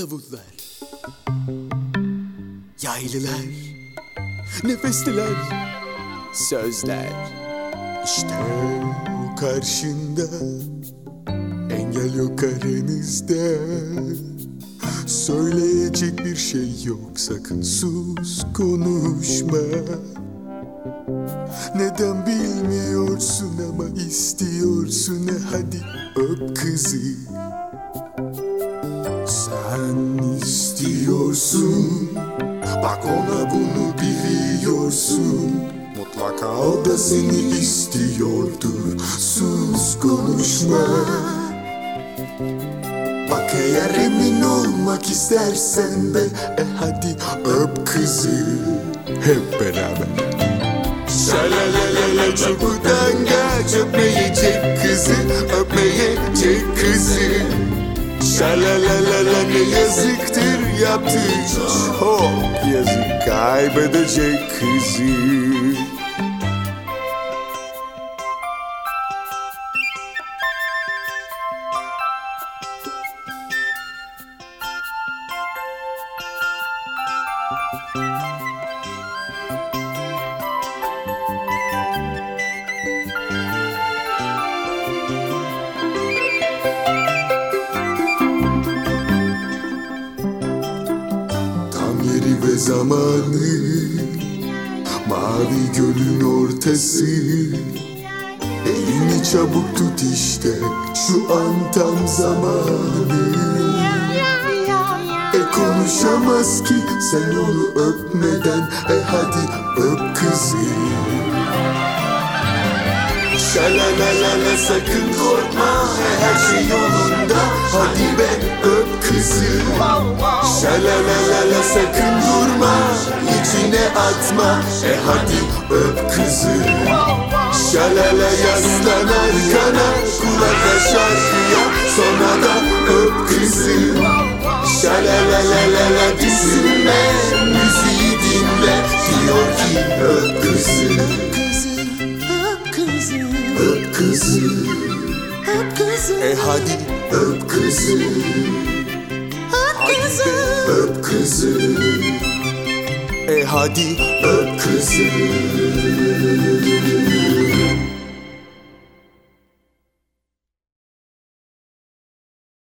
davullar. Yaylılar Nefesliler Sözler. İşte karşında Engel yok aranızda Söyleyecek bir şey yok sakın sus konuşma. Neden bilmiyorsun ama istiyorsun e hadi öp kızı istiyorsun Bak ona bunu biliyorsun. Mutlaka o da seni istiyordur. Sus konuşma. Bak eğer emin olmak istersen de E hadi öp kızı. Hep beraber. Şalalalala çok utangaç Öpmeyecek kızı Öpmeyecek kızı. Şalalalala ne yazıktır yaptığı Çok yazık kaybedecek kızı ve zamanı. Mavi gölün ortası. Elini çabuk tut işte Şu an tam zamanı. E konuşamaz ki sen onu öpmeden E hadi öp kızı. Şalalalala sakın korkma Her şey yolunda atma. E hadi öp kızı. Şalala yaslan arkana Kulak şarkıya Sonra da öp kızı. Şalalalala düşünme. Müziği dinle. Diyor ki öp kızı. Öp kızı, Öp kızı. Öp kızı, E hadi öp kızı. Öp kızı. Öp kızı E hadi öp kızı